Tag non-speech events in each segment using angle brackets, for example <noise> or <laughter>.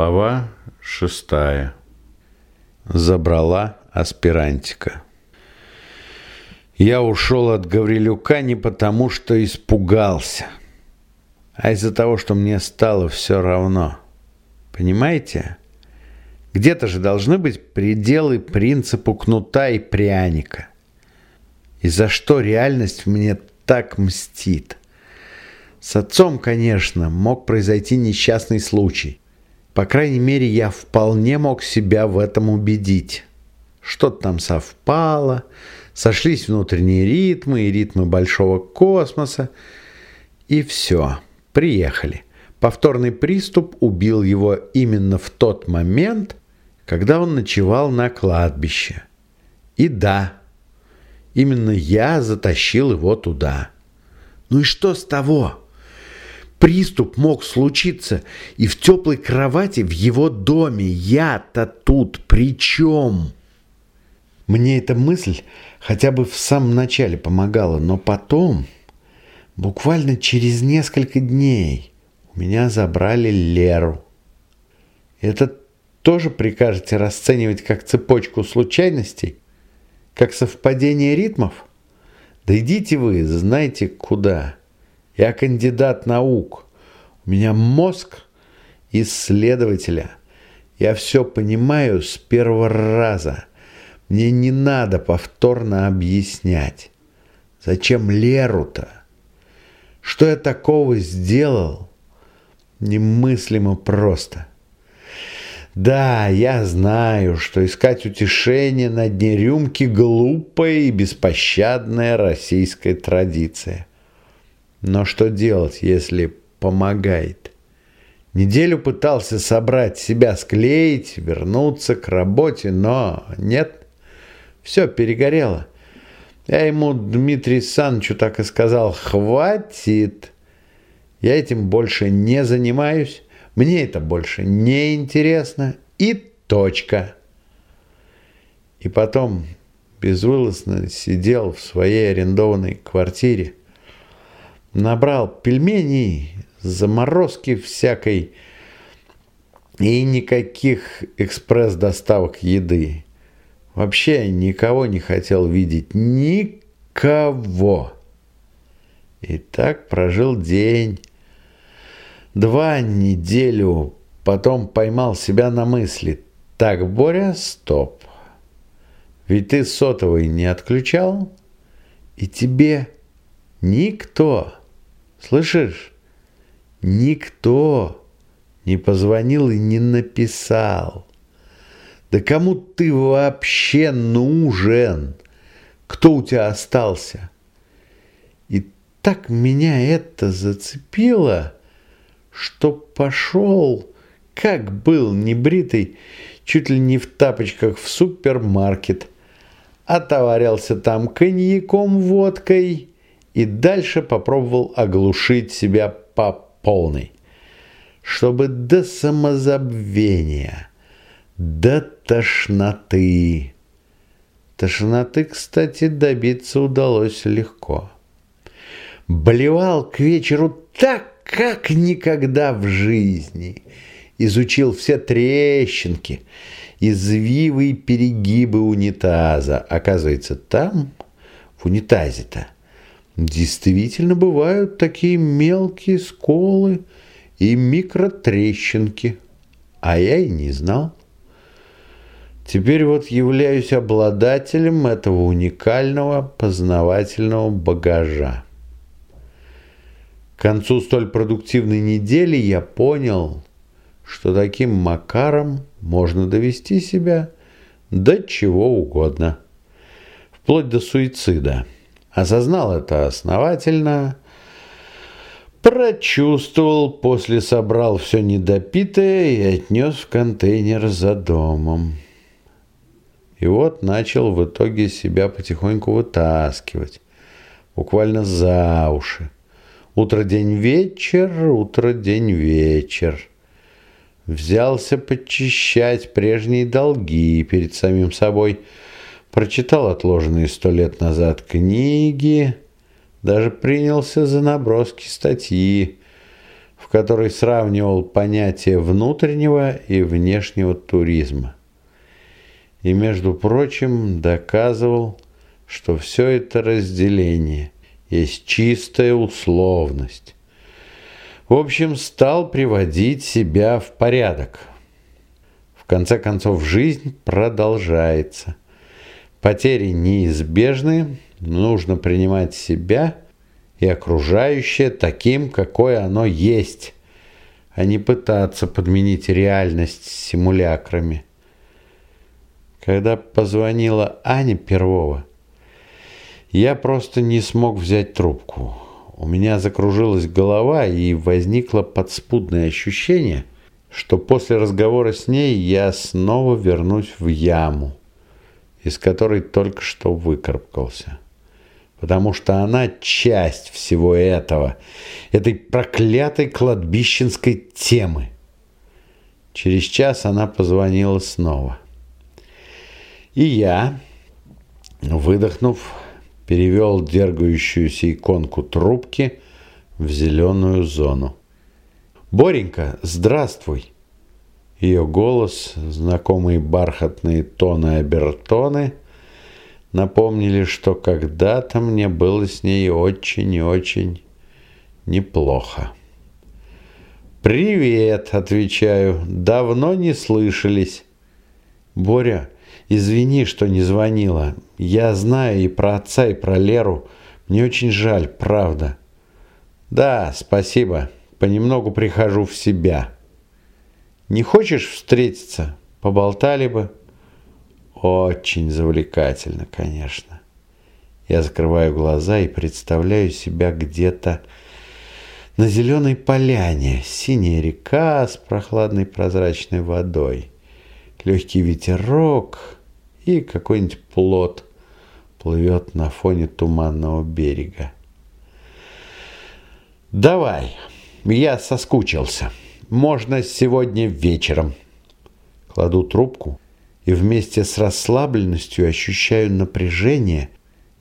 Глава шестая. Забрала аспирантика. Я ушел от Гаврилюка не потому, что испугался, а из-за того, что мне стало все равно. Понимаете? Где-то же должны быть пределы принципу кнута и пряника. И за что реальность мне так мстит? С отцом, конечно, мог произойти несчастный случай. По крайней мере, я вполне мог себя в этом убедить. Что-то там совпало, сошлись внутренние ритмы и ритмы большого космоса, и все, приехали. Повторный приступ убил его именно в тот момент, когда он ночевал на кладбище. И да, именно я затащил его туда. Ну и что с того? Приступ мог случиться и в теплой кровати в его доме. Я-то тут при чем? Мне эта мысль хотя бы в самом начале помогала, но потом, буквально через несколько дней, у меня забрали Леру. Это тоже прикажете расценивать как цепочку случайностей? Как совпадение ритмов? Да идите вы, знаете куда. Я кандидат наук. У меня мозг исследователя. Я все понимаю с первого раза. Мне не надо повторно объяснять. Зачем Леру-то? Что я такого сделал? Немыслимо просто. Да, я знаю, что искать утешение на дне рюмки – глупая и беспощадная российская традиция. Но что делать, если помогает? Неделю пытался собрать себя, склеить, вернуться к работе, но нет, все перегорело. Я ему, Дмитрий Санычу, так и сказал, хватит, я этим больше не занимаюсь, мне это больше не интересно и точка. И потом безвылазно сидел в своей арендованной квартире, набрал пельменей, заморозки всякой и никаких экспресс-доставок еды. Вообще никого не хотел видеть. Никого. И так прожил день, два неделю, потом поймал себя на мысли. Так, Боря, стоп. Ведь ты сотовый не отключал, и тебе никто Слышишь? Никто не позвонил и не написал. Да кому ты вообще нужен? Кто у тебя остался? И так меня это зацепило, что пошел, как был небритый, чуть ли не в тапочках в супермаркет. Отоварился там коньяком, водкой и дальше попробовал оглушить себя по полной, чтобы до самозабвения, до тошноты. Тошноты, кстати, добиться удалось легко. Блевал к вечеру так, как никогда в жизни. Изучил все трещинки, извивы и перегибы унитаза. Оказывается, там, в унитазе-то, Действительно бывают такие мелкие сколы и микротрещинки, а я и не знал. Теперь вот являюсь обладателем этого уникального познавательного багажа. К концу столь продуктивной недели я понял, что таким макаром можно довести себя до чего угодно, вплоть до суицида осознал это основательно, прочувствовал, после собрал все недопитое и отнес в контейнер за домом. И вот начал в итоге себя потихоньку вытаскивать, буквально за уши. Утро, день, вечер, утро, день, вечер. Взялся подчищать прежние долги перед самим собой – прочитал отложенные сто лет назад книги, даже принялся за наброски статьи в которой сравнивал понятия внутреннего и внешнего туризма. И, между прочим, доказывал, что все это разделение есть чистая условность. В общем, стал приводить себя в порядок. В конце концов, жизнь продолжается. Потери неизбежны, нужно принимать себя и окружающее таким, какое оно есть, а не пытаться подменить реальность симулякрами. Когда позвонила Аня Первого, я просто не смог взять трубку. У меня закружилась голова и возникло подспудное ощущение, что после разговора с ней я снова вернусь в яму, из которой только что выкарабкался потому что она часть всего этого, этой проклятой кладбищенской темы. Через час она позвонила снова. И я, выдохнув, перевел дергающуюся иконку трубки в зеленую зону. «Боренька, здравствуй!» Ее голос, знакомые бархатные тоны-обертоны – напомнили, что когда-то мне было с ней очень и очень неплохо. «Привет!» – отвечаю. «Давно не слышались». «Боря, извини, что не звонила. Я знаю и про отца, и про Леру. Мне очень жаль, правда». «Да, спасибо. Понемногу прихожу в себя». «Не хочешь встретиться? Поболтали бы». Очень завлекательно, конечно. Я закрываю глаза и представляю себя где-то на зеленой поляне, синяя река с прохладной прозрачной водой, легкий ветерок и какой-нибудь плод плывет на фоне туманного берега. «Давай, я соскучился. Можно сегодня вечером». Кладу трубку и вместе с расслабленностью ощущаю напряжение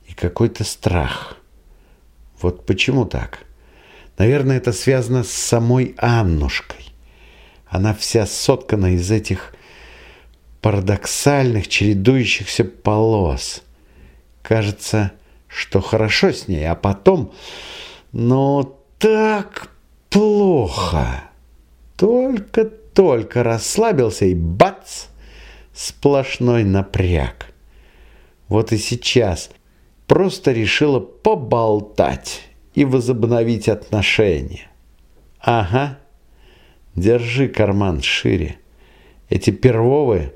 и какой-то страх. Вот почему так? Наверное, это связано с самой Аннушкой. Она вся соткана из этих парадоксальных, чередующихся полос. Кажется, что хорошо с ней, а потом, но так плохо. Только-только расслабился и бац! сплошной напряг. Вот и сейчас просто решила поболтать и возобновить отношения. Ага, держи карман шире. Эти первовые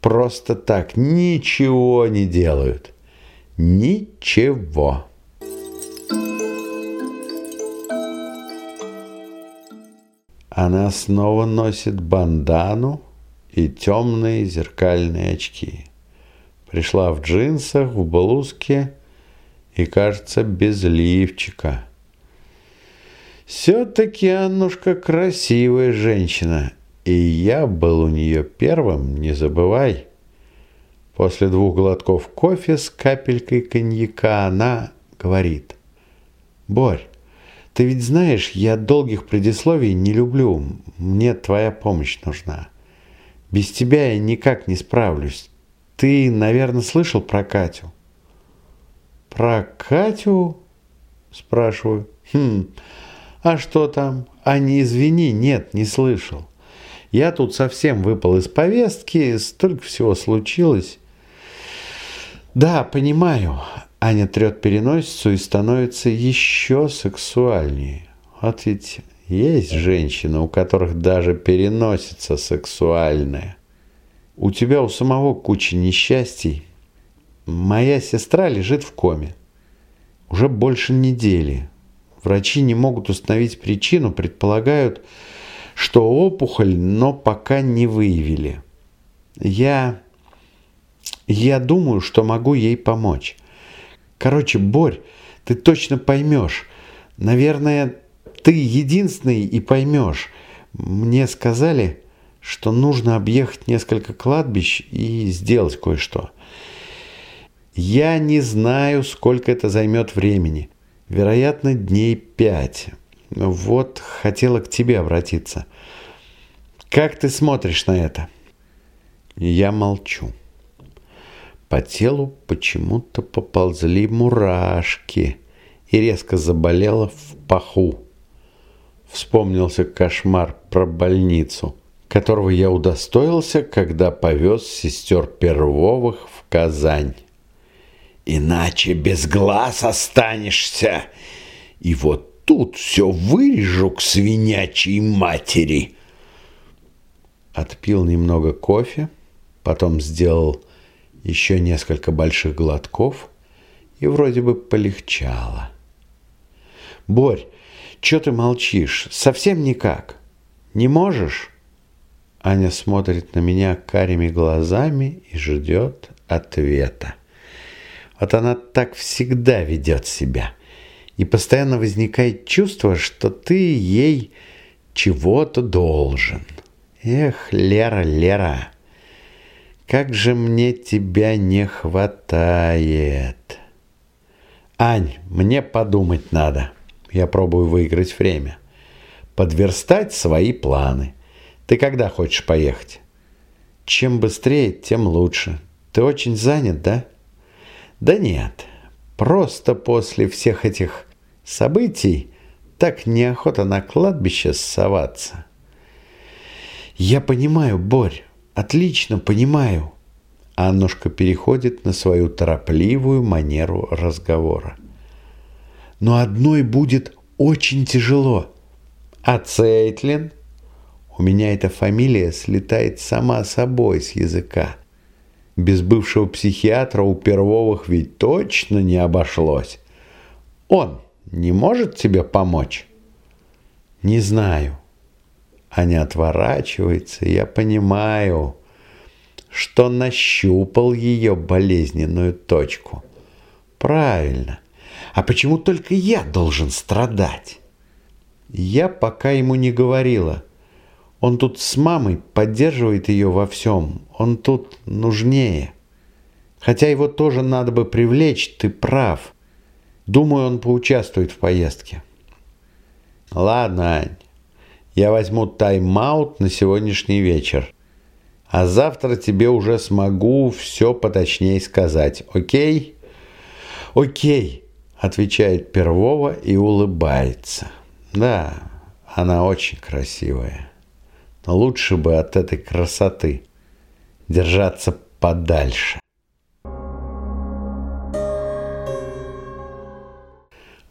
просто так ничего не делают. Ничего. Она снова носит бандану, и темные зеркальные очки. Пришла в джинсах, в блузке и, кажется, без лифчика. Все-таки Аннушка красивая женщина, и я был у нее первым, не забывай. После двух глотков кофе с капелькой коньяка она говорит. «Борь, ты ведь знаешь, я долгих предисловий не люблю, мне твоя помощь нужна». Без тебя я никак не справлюсь. Ты, наверное, слышал про Катю? Про Катю? Спрашиваю. Хм, а что там? А не извини, нет, не слышал. Я тут совсем выпал из повестки, столько всего случилось. Да, понимаю. Аня трет переносицу и становится еще сексуальнее. Вот ведь есть женщины, у которых даже переносится сексуальная. У тебя у самого куча несчастий. Моя сестра лежит в коме. Уже больше недели. Врачи не могут установить причину, предполагают, что опухоль, но пока не выявили. Я... Я думаю, что могу ей помочь. Короче, Борь, ты точно поймешь. Наверное, ты единственный и поймешь. Мне сказали, что нужно объехать несколько кладбищ и сделать кое-что. Я не знаю, сколько это займет времени. Вероятно, дней пять. вот хотела к тебе обратиться. Как ты смотришь на это?» Я молчу. По телу почему-то поползли мурашки и резко заболела в паху. Вспомнился кошмар про больницу, которого я удостоился, когда повез сестер Первовых в Казань. «Иначе без глаз останешься, и вот тут все вырежу к свинячьей матери!» Отпил немного кофе, потом сделал еще несколько больших глотков, и вроде бы полегчало. «Борь, что ты молчишь? Совсем никак? Не можешь?» Аня смотрит на меня карими глазами и ждет ответа. Вот она так всегда ведет себя. И постоянно возникает чувство, что ты ей чего-то должен. Эх, Лера, Лера, как же мне тебя не хватает. Ань, мне подумать надо. Я пробую выиграть время. Подверстать свои планы. Ты когда хочешь поехать? Чем быстрее, тем лучше. Ты очень занят, да? Да нет. Просто после всех этих событий так неохота на кладбище соваться. Я понимаю, Борь, Отлично, понимаю. Аннушка переходит на свою торопливую манеру разговора. Но одной будет очень тяжело. А Цейтлин? У меня эта фамилия слетает сама собой с языка. Без бывшего психиатра у Первовых ведь точно не обошлось. Он не может тебе помочь? Не знаю. Аня отворачивается, и я понимаю, что нащупал ее болезненную точку. Правильно. А почему только я должен страдать? Я пока ему не говорила. Он тут с мамой поддерживает ее во всем. Он тут нужнее. Хотя его тоже надо бы привлечь, ты прав. Думаю, он поучаствует в поездке. Ладно, Ань, я возьму тайм-аут на сегодняшний вечер. А завтра тебе уже смогу все поточнее сказать. Окей? Окей, отвечает Первого и улыбается. Да, она очень красивая. Но лучше бы от этой красоты держаться подальше.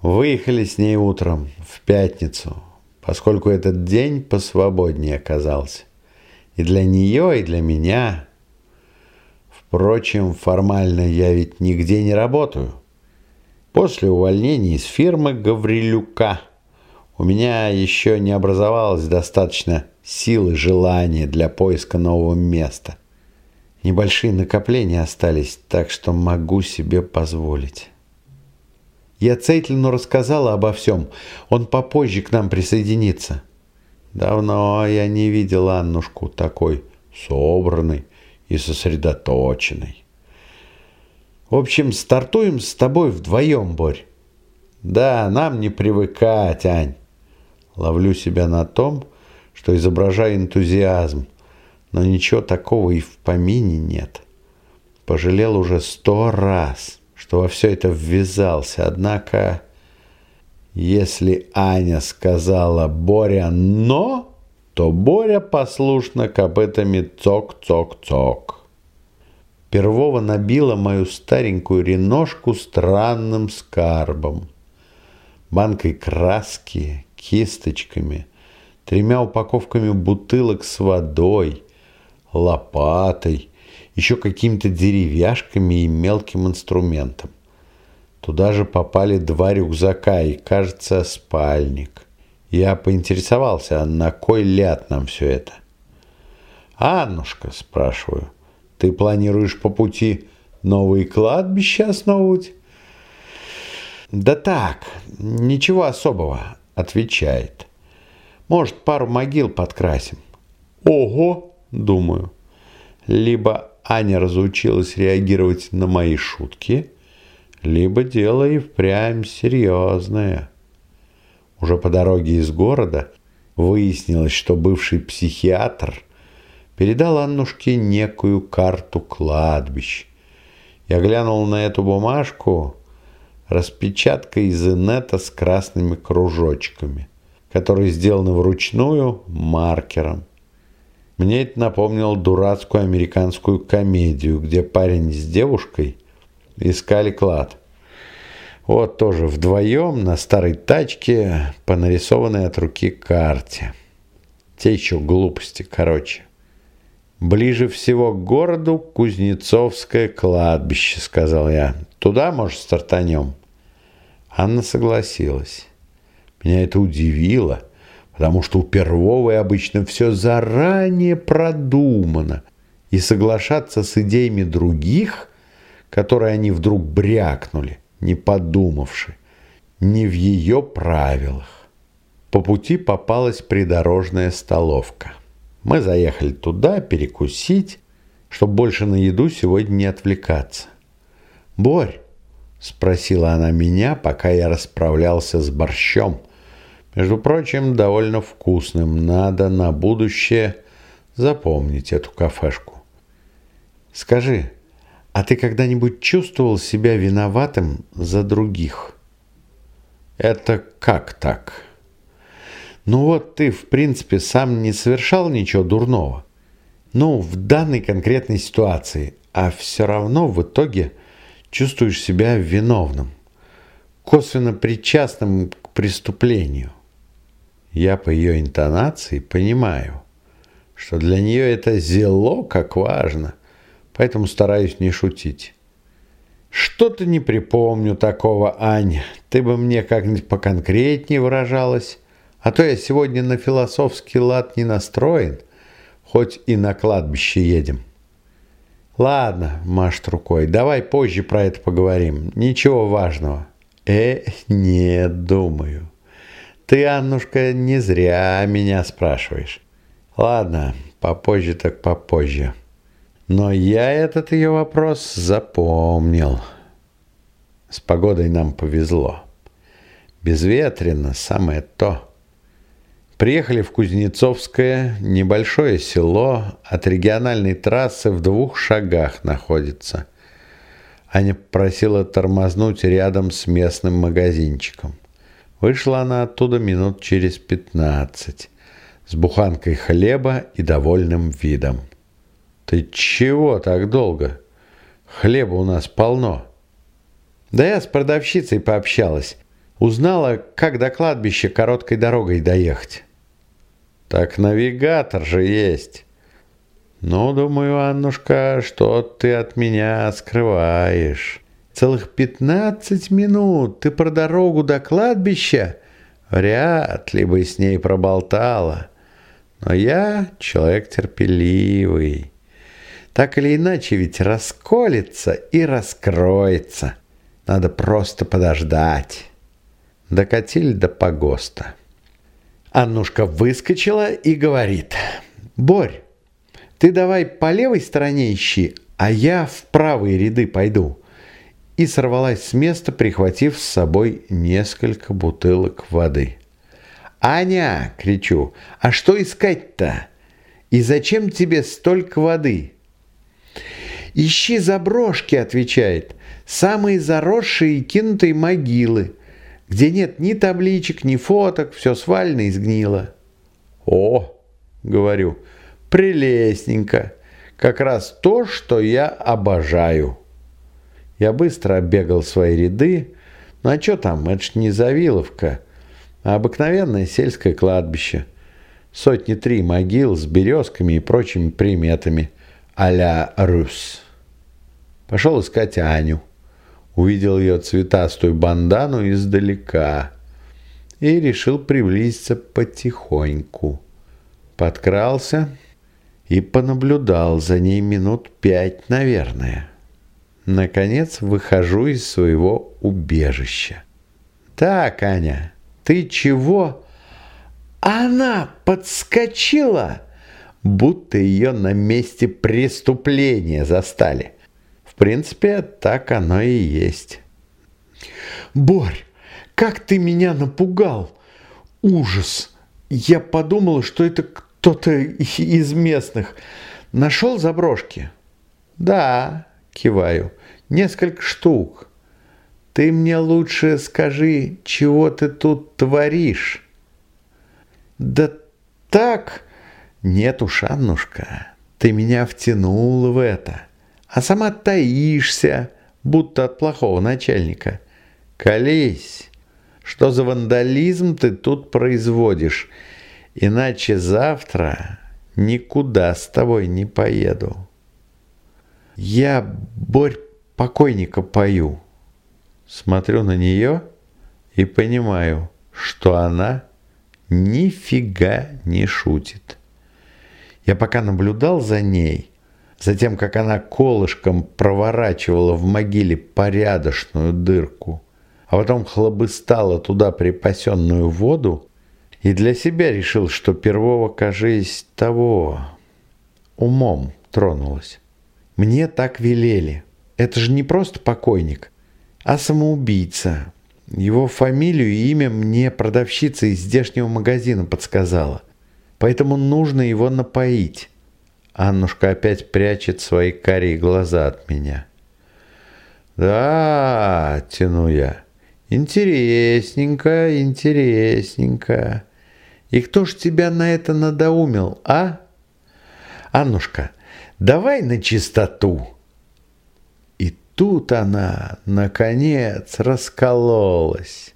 Выехали с ней утром в пятницу поскольку этот день посвободнее оказался. И для нее, и для меня. Впрочем, формально я ведь нигде не работаю. После увольнения из фирмы Гаврилюка у меня еще не образовалось достаточно сил и желания для поиска нового места. Небольшие накопления остались, так что могу себе позволить. Я Цейтлину рассказала обо всем. Он попозже к нам присоединится. Давно я не видел Аннушку такой собранной и сосредоточенной. В общем, стартуем с тобой вдвоем, Борь. Да, нам не привыкать, Ань. Ловлю себя на том, что изображаю энтузиазм, но ничего такого и в помине нет. Пожалел уже сто раз что во все это ввязался. Однако, если Аня сказала Боря «но», то Боря послушно копытами цок-цок-цок. Первого набила мою старенькую реношку странным скарбом. Банкой краски, кисточками, тремя упаковками бутылок с водой, лопатой еще какими-то деревяшками и мелким инструментом. Туда же попали два рюкзака и, кажется, спальник. Я поинтересовался, а на кой ляд нам все это? «Аннушка», — спрашиваю, — «ты планируешь по пути новые кладбища основывать?» «Да так, ничего особого», — отвечает. «Может, пару могил подкрасим». «Ого!» — думаю. Либо Аня разучилась реагировать на мои шутки, либо дело и впрямь серьезное. Уже по дороге из города выяснилось, что бывший психиатр передал Аннушке некую карту кладбищ. Я глянул на эту бумажку, распечатка из инета с красными кружочками, которые сделаны вручную маркером. Мне это напомнило дурацкую американскую комедию, где парень с девушкой искали клад. Вот тоже вдвоем на старой тачке по нарисованной от руки карте. Те еще глупости, короче. Ближе всего к городу Кузнецовское кладбище, сказал я. Туда, может, стартанем? Анна согласилась. Меня это удивило потому что у Первовой обычно все заранее продумано, и соглашаться с идеями других, которые они вдруг брякнули, не подумавши, не в ее правилах. По пути попалась придорожная столовка. Мы заехали туда перекусить, чтобы больше на еду сегодня не отвлекаться. «Борь», — спросила она меня, пока я расправлялся с борщом, между прочим, довольно вкусным. Надо на будущее запомнить эту кафешку. Скажи, а ты когда-нибудь чувствовал себя виноватым за других? Это как так? Ну вот ты, в принципе, сам не совершал ничего дурного. Ну, в данной конкретной ситуации. А все равно в итоге чувствуешь себя виновным. Косвенно причастным к преступлению. Я по ее интонации понимаю, что для нее это зело как важно, поэтому стараюсь не шутить. Что-то не припомню такого, Ань. Ты бы мне как-нибудь поконкретнее выражалась. А то я сегодня на философский лад не настроен, хоть и на кладбище едем. Ладно, машет рукой, давай позже про это поговорим. Ничего важного. Э, не думаю. Ты, Аннушка, не зря меня спрашиваешь. Ладно, попозже так попозже. Но я этот ее вопрос запомнил. С погодой нам повезло. Безветренно, самое то. Приехали в Кузнецовское, небольшое село, от региональной трассы в двух шагах находится. Аня просила тормознуть рядом с местным магазинчиком. Вышла она оттуда минут через пятнадцать с буханкой хлеба и довольным видом. «Ты чего так долго? Хлеба у нас полно». «Да я с продавщицей пообщалась. Узнала, как до кладбища короткой дорогой доехать». «Так навигатор же есть». «Ну, думаю, Аннушка, что ты от меня скрываешь». Целых пятнадцать минут ты про дорогу до кладбища? Вряд ли бы с ней проболтала. Но я человек терпеливый. Так или иначе ведь расколется и раскроется. Надо просто подождать. Докатили до погоста. Аннушка выскочила и говорит. «Борь, ты давай по левой стороне ищи, а я в правые ряды пойду и сорвалась с места, прихватив с собой несколько бутылок воды. «Аня!» — кричу. «А что искать-то? И зачем тебе столько воды?» «Ищи заброшки», — отвечает. «Самые заросшие и кинутые могилы, где нет ни табличек, ни фоток, все свально и сгнило». «О!» — говорю. «Прелестненько. Как раз то, что я обожаю». Я быстро оббегал свои ряды. Ну а что там, это ж не Завиловка, а обыкновенное сельское кладбище. Сотни три могил с березками и прочими приметами а-ля Рус. Пошел искать Аню. Увидел ее цветастую бандану издалека и решил приблизиться потихоньку. Подкрался и понаблюдал за ней минут пять, наверное. Наконец выхожу из своего убежища. «Так, Аня, ты чего?» Она подскочила, будто ее на месте преступления застали. В принципе, так оно и есть. «Борь, как ты меня напугал! ужас! Я подумала, что это кто-то из местных. Нашел заброшки? Да, киваю. Несколько штук. Ты мне лучше скажи, чего ты тут творишь? Да так... Нет уж, Аннушка, ты меня втянула в это, а сама таишься, будто от плохого начальника. Колись, что за вандализм ты тут производишь, иначе завтра никуда с тобой не поеду. Я, Борь, покойника пою. Смотрю на нее и понимаю, что она нифига не шутит. Я пока наблюдал за ней, за тем, как она колышком проворачивала в могиле порядочную дырку, а потом хлобыстала туда припасенную воду, и для себя решил, что первого, кажись, того умом тронулась. Мне так велели. Это же не просто покойник, а самоубийца. Его фамилию и имя мне продавщица из здешнего магазина подсказала. Поэтому нужно его напоить. Аннушка опять прячет свои карие глаза от меня. «Да, — тяну я, — интересненько, интересненько. И кто ж тебя на это надоумил, а? Аннушка, давай на чистоту!» Тут она, наконец, раскололась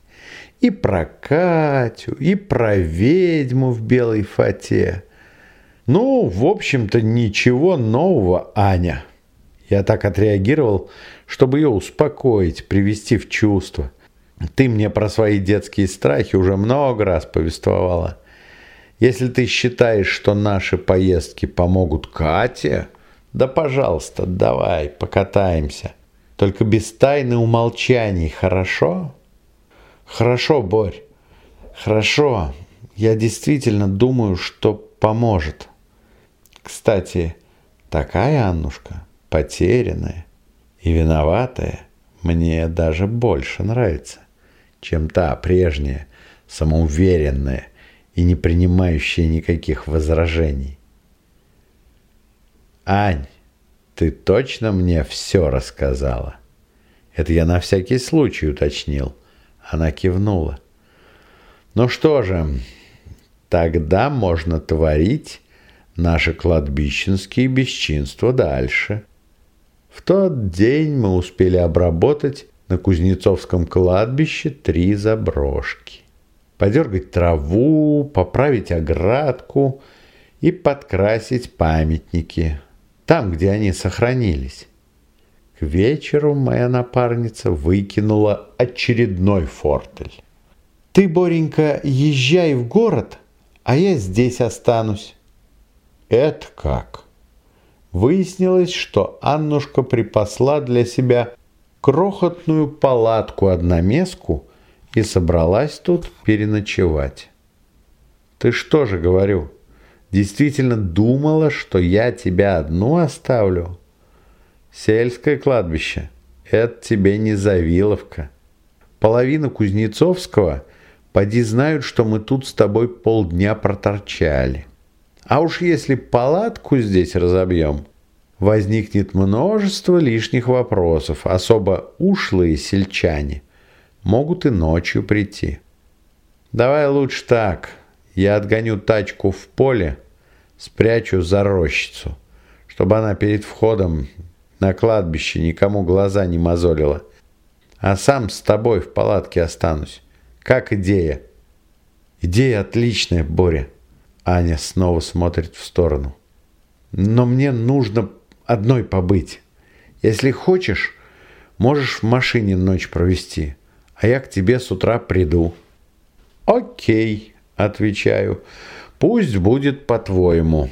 и про Катю, и про ведьму в белой фате. Ну, в общем-то, ничего нового, Аня. Я так отреагировал, чтобы ее успокоить, привести в чувство. Ты мне про свои детские страхи уже много раз повествовала. Если ты считаешь, что наши поездки помогут Кате, да, пожалуйста, давай, покатаемся. Только без тайны умолчаний, хорошо?» Хорошо, Борь, хорошо. Я действительно думаю, что поможет. Кстати, такая Аннушка, потерянная и виноватая, мне даже больше нравится, чем та прежняя, самоуверенная и не принимающая никаких возражений. Ань, ты точно мне все рассказала? Это я на всякий случай уточнил. Она кивнула. Ну что же, тогда можно творить наши кладбищенские бесчинства дальше. В тот день мы успели обработать на Кузнецовском кладбище три заброшки. Подергать траву, поправить оградку и подкрасить памятники там, где они сохранились. К вечеру моя напарница выкинула очередной фортель. «Ты, Боренька, езжай в город, а я здесь останусь». «Это как?» Выяснилось, что Аннушка припасла для себя крохотную палатку-одноместку и собралась тут переночевать. «Ты что же, говорю, действительно думала, что я тебя одну оставлю?» Сельское кладбище – это тебе не Завиловка. Половина Кузнецовского поди знают, что мы тут с тобой полдня проторчали. А уж если палатку здесь разобьем, возникнет множество лишних вопросов. Особо ушлые сельчане могут и ночью прийти. Давай лучше так. Я отгоню тачку в поле, спрячу за рощицу, чтобы она перед входом на кладбище никому глаза не мозолила. А сам с тобой в палатке останусь. Как идея? Идея отличная, Боря. Аня снова смотрит в сторону. Но мне нужно одной побыть. Если хочешь, можешь в машине ночь провести, а я к тебе с утра приду. Окей, отвечаю. Пусть будет по-твоему.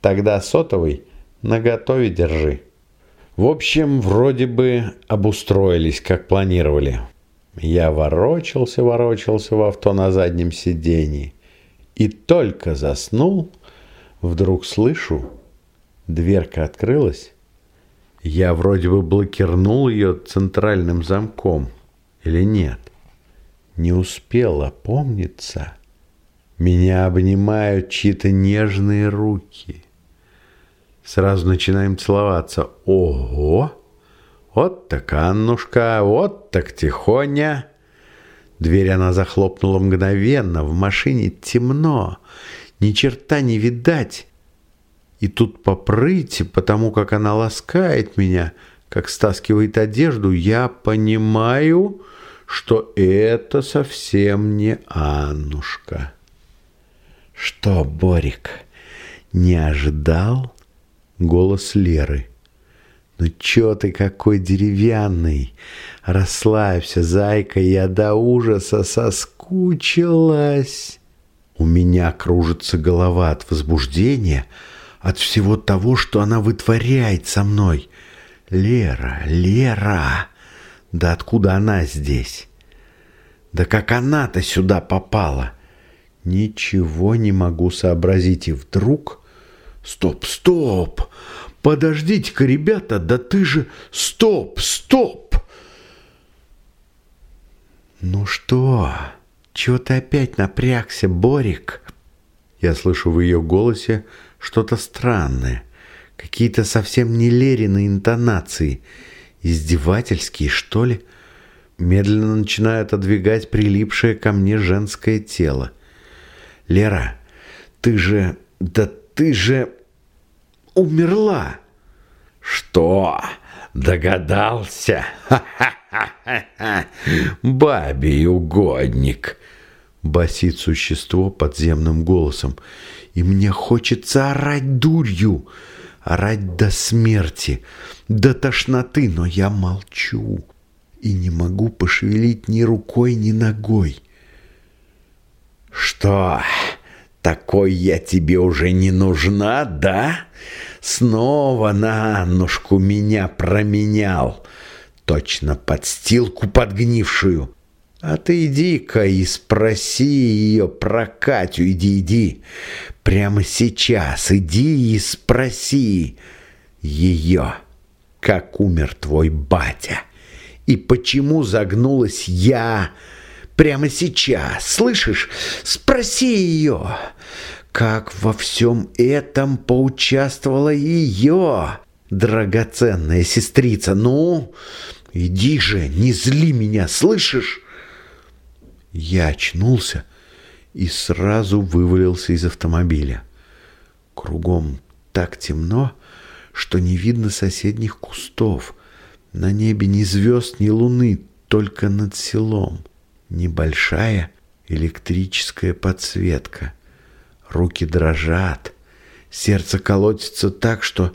Тогда сотовый наготове держи. В общем, вроде бы обустроились, как планировали. Я ворочался, ворочался в авто на заднем сиденье. И только заснул, вдруг слышу, дверка открылась. Я вроде бы блокирнул ее центральным замком. Или нет? Не успел опомниться, Меня обнимают чьи-то нежные руки. Сразу начинаем целоваться. Ого! Вот так Аннушка, вот так тихоня. Дверь она захлопнула мгновенно. В машине темно. Ни черта не видать. И тут попрыть, потому как она ласкает меня, как стаскивает одежду, я понимаю, что это совсем не Аннушка. Что, Борик, не ожидал? Голос Леры. Ну чё ты какой деревянный? Расслабься, зайка, я до ужаса соскучилась. У меня кружится голова от возбуждения, от всего того, что она вытворяет со мной. Лера, Лера, да откуда она здесь? Да как она-то сюда попала? Ничего не могу сообразить, и вдруг... Стоп, стоп! Подождите-ка, ребята, да ты же... Стоп, стоп! Ну что, чего ты опять напрягся, Борик? Я слышу в ее голосе что-то странное, какие-то совсем не Лерины интонации, издевательские, что ли? Медленно начинаю отодвигать прилипшее ко мне женское тело. Лера, ты же... Да ты же умерла. Что? Догадался? Ха-ха-ха-ха! <laughs> Бабий угодник! Басит существо подземным голосом. И мне хочется орать дурью, орать до смерти, до тошноты, но я молчу и не могу пошевелить ни рукой, ни ногой. Что? Такой я тебе уже не нужна, да? Снова на Аннушку меня променял. Точно подстилку подгнившую. А ты иди-ка и спроси ее про Катю. Иди, иди. Прямо сейчас иди и спроси ее, как умер твой батя. И почему загнулась я прямо сейчас, слышишь? Спроси ее, как во всем этом поучаствовала ее драгоценная сестрица. Ну, иди же, не зли меня, слышишь? Я очнулся и сразу вывалился из автомобиля. Кругом так темно, что не видно соседних кустов. На небе ни звезд, ни луны, только над селом небольшая электрическая подсветка. Руки дрожат, сердце колотится так, что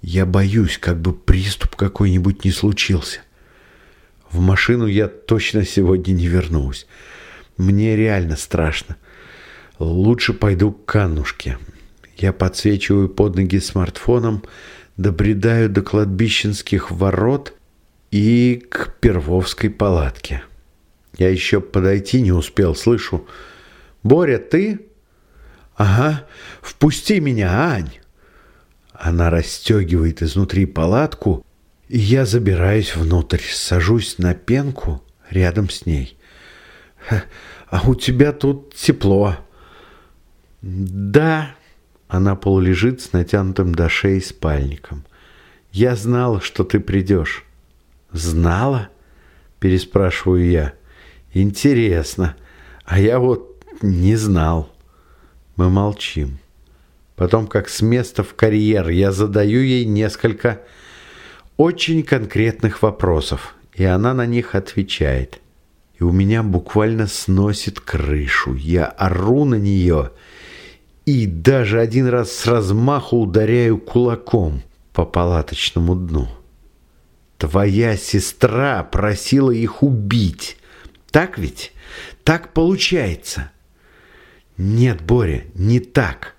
я боюсь, как бы приступ какой-нибудь не случился. В машину я точно сегодня не вернусь. Мне реально страшно. Лучше пойду к Каннушке. Я подсвечиваю под ноги смартфоном, добредаю до кладбищенских ворот и к Первовской палатке. Я еще подойти не успел, слышу. «Боря, ты?» «Ага, впусти меня, Ань!» Она расстегивает изнутри палатку, и я забираюсь внутрь, сажусь на пенку рядом с ней. «А у тебя тут тепло». «Да», — она полулежит с натянутым до шеи спальником. «Я знала, что ты придешь». «Знала?» — переспрашиваю я. Интересно. А я вот не знал. Мы молчим. Потом, как с места в карьер, я задаю ей несколько очень конкретных вопросов, и она на них отвечает. И у меня буквально сносит крышу. Я ору на нее и даже один раз с размаху ударяю кулаком по палаточному дну. Твоя сестра просила их убить. Так ведь? Так получается. Нет, Боря, не так.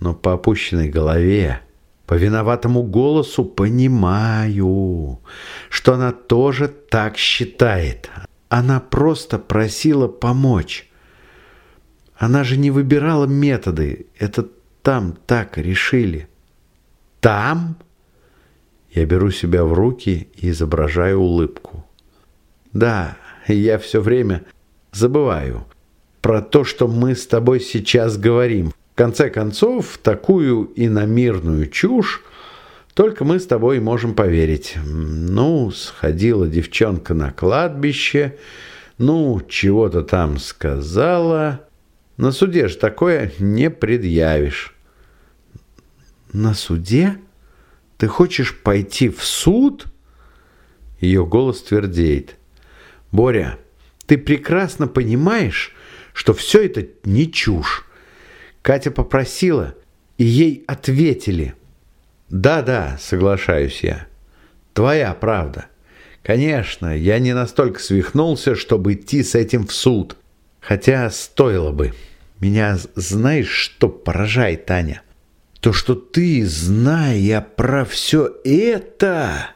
Но по опущенной голове, по виноватому голосу понимаю, что она тоже так считает. Она просто просила помочь. Она же не выбирала методы. Это там так решили. Там? Я беру себя в руки и изображаю улыбку. Да, я все время забываю. про то, что мы с тобой сейчас говорим. В конце концов, такую иномирную чушь только мы с тобой можем поверить. Ну, сходила девчонка на кладбище, ну, чего-то там сказала. На суде же такое не предъявишь. На суде? Ты хочешь пойти в суд? Ее голос твердеет. Боря, ты прекрасно понимаешь, что все это не чушь. Катя попросила, и ей ответили. Да-да, соглашаюсь я. Твоя правда. Конечно, я не настолько свихнулся, чтобы идти с этим в суд. Хотя стоило бы. Меня знаешь, что поражает, Таня? То, что ты, зная про все это,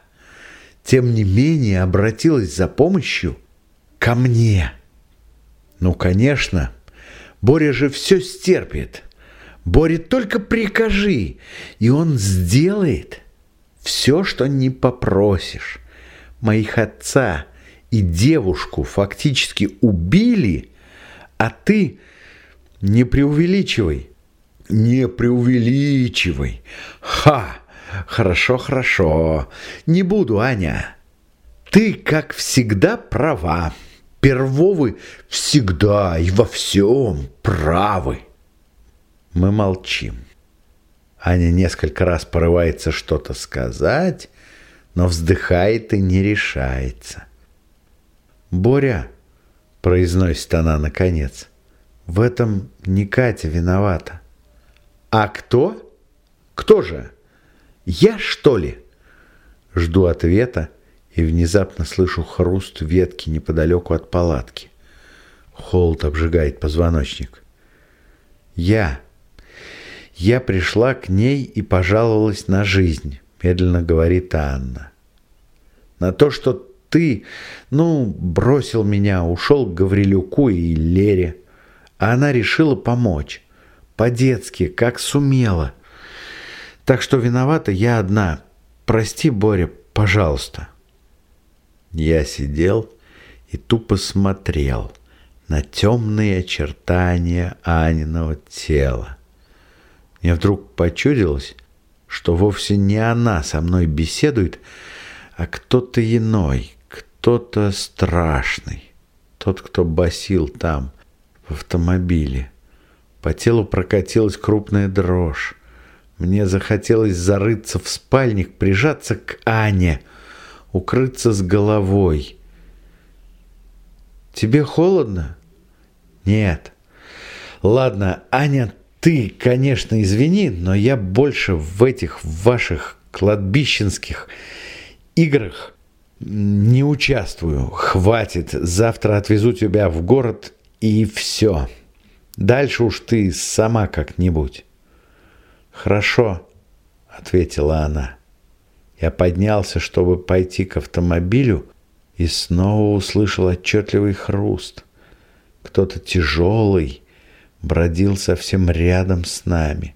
тем не менее обратилась за помощью ко мне. Ну, конечно, Боря же все стерпит. Боре только прикажи, и он сделает все, что не попросишь. Моих отца и девушку фактически убили, а ты не преувеличивай. Не преувеличивай. Ха! Хорошо, хорошо. Не буду, Аня. Ты, как всегда, права. Первовы всегда и во всем правы. Мы молчим. Аня несколько раз порывается что-то сказать, но вздыхает и не решается. «Боря», — произносит она наконец, — «в этом не Катя виновата». «А кто? Кто же? Я, что ли?» Жду ответа и внезапно слышу хруст ветки неподалеку от палатки. Холод обжигает позвоночник. «Я», я пришла к ней и пожаловалась на жизнь, медленно говорит Анна. На то, что ты, ну, бросил меня, ушел к Гаврилюку и Лере, а она решила помочь. По-детски, как сумела. Так что виновата я одна. Прости, Боря, пожалуйста. Я сидел и тупо смотрел на темные очертания Аниного тела. Мне вдруг почудилось, что вовсе не она со мной беседует, а кто-то иной, кто-то страшный. Тот, кто басил там, в автомобиле. По телу прокатилась крупная дрожь. Мне захотелось зарыться в спальник, прижаться к Ане, укрыться с головой. «Тебе холодно?» «Нет». «Ладно, Аня, ты, конечно, извини, но я больше в этих ваших кладбищенских играх не участвую. Хватит, завтра отвезу тебя в город и все. Дальше уж ты сама как-нибудь. Хорошо, ответила она. Я поднялся, чтобы пойти к автомобилю, и снова услышал отчетливый хруст. Кто-то тяжелый, бродил совсем рядом с нами.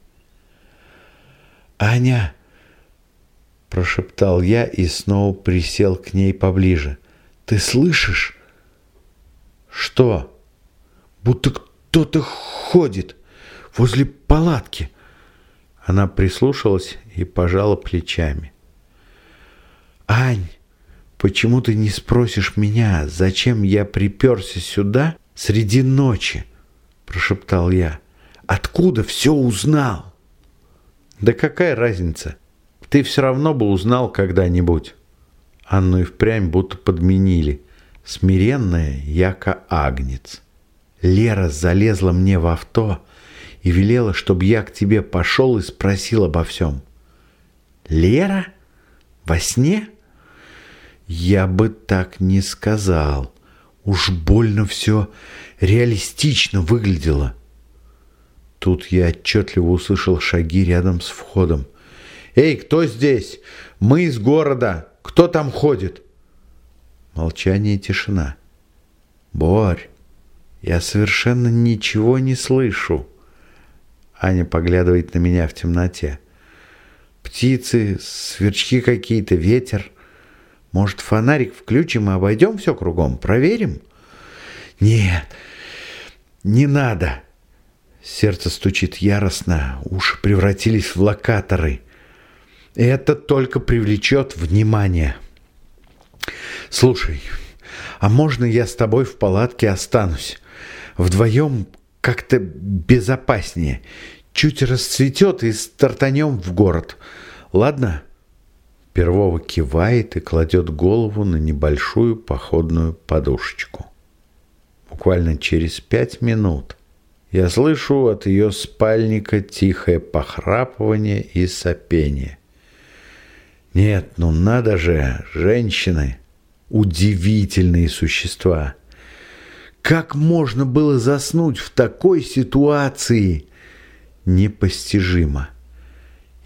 «Аня!» – прошептал я и снова присел к ней поближе. «Ты слышишь?» «Что?» «Будто кто-то ходит возле палатки». Она прислушалась и пожала плечами. «Ань, почему ты не спросишь меня, зачем я приперся сюда среди ночи?» прошептал я. «Откуда все узнал?» «Да какая разница? Ты все равно бы узнал когда-нибудь». Анну и впрямь будто подменили. Смиренная, яко агнец. Лера залезла мне в авто и велела, чтобы я к тебе пошел и спросил обо всем. «Лера? Во сне?» «Я бы так не сказал. Уж больно все реалистично выглядело. Тут я отчетливо услышал шаги рядом с входом. «Эй, кто здесь? Мы из города. Кто там ходит?» Молчание и тишина. «Борь, я совершенно ничего не слышу». Аня поглядывает на меня в темноте. «Птицы, сверчки какие-то, ветер. Может, фонарик включим и обойдем все кругом? Проверим?» «Нет, Не надо!» Сердце стучит яростно, уши превратились в локаторы. Это только привлечет внимание. «Слушай, а можно я с тобой в палатке останусь? Вдвоем как-то безопаснее. Чуть расцветет и стартанем в город. Ладно?» Первого кивает и кладет голову на небольшую походную подушечку. Буквально через пять минут я слышу от ее спальника тихое похрапывание и сопение. Нет, ну надо же, женщины, удивительные существа. Как можно было заснуть в такой ситуации? Непостижимо.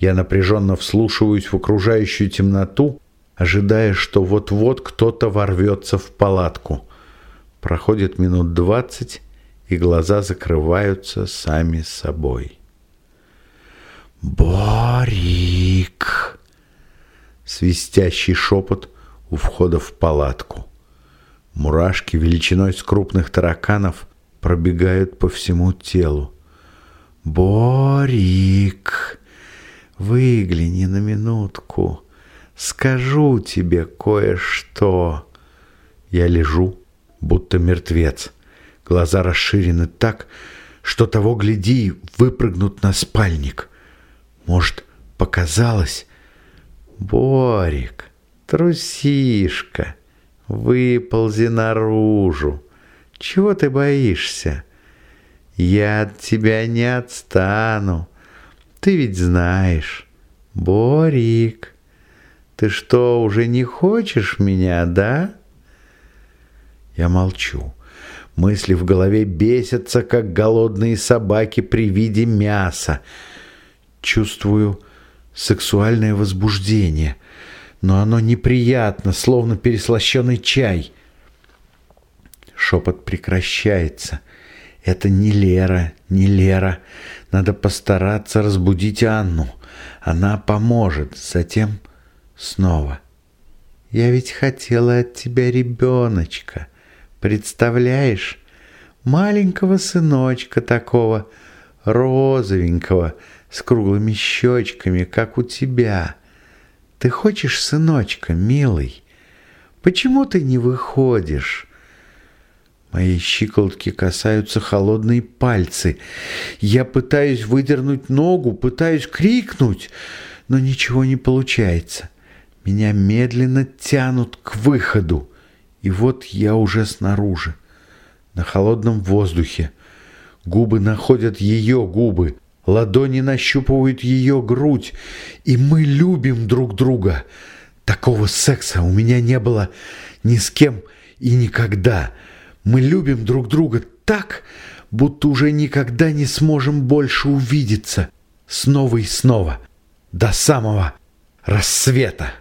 Я напряженно вслушиваюсь в окружающую темноту, ожидая, что вот-вот кто-то ворвется в палатку. Проходит минут двадцать, и глаза закрываются сами собой. «Борик!» Свистящий шепот у входа в палатку. Мурашки величиной с крупных тараканов пробегают по всему телу. «Борик!» Выгляни на минутку. Скажу тебе кое-что. Я лежу, будто мертвец. Глаза расширены так, что того гляди, выпрыгнут на спальник. Может, показалось? Борик, трусишка, выползи наружу. Чего ты боишься? Я от тебя не отстану. Ты ведь знаешь, Борик, ты что, уже не хочешь меня, да? Я молчу. Мысли в голове бесятся, как голодные собаки при виде мяса. Чувствую сексуальное возбуждение, но оно неприятно, словно переслащенный чай. Шепот прекращается — это не Лера, не Лера. Надо постараться разбудить Анну. Она поможет. Затем снова. Я ведь хотела от тебя ребеночка. Представляешь? Маленького сыночка такого, розовенького, с круглыми щечками, как у тебя. Ты хочешь сыночка, милый? Почему ты не выходишь? Мои щиколотки касаются холодные пальцы. Я пытаюсь выдернуть ногу, пытаюсь крикнуть, но ничего не получается. Меня медленно тянут к выходу. И вот я уже снаружи, на холодном воздухе. Губы находят ее губы, ладони нащупывают ее грудь, и мы любим друг друга. Такого секса у меня не было ни с кем и никогда. Мы любим друг друга так, будто уже никогда не сможем больше увидеться снова и снова, до самого рассвета.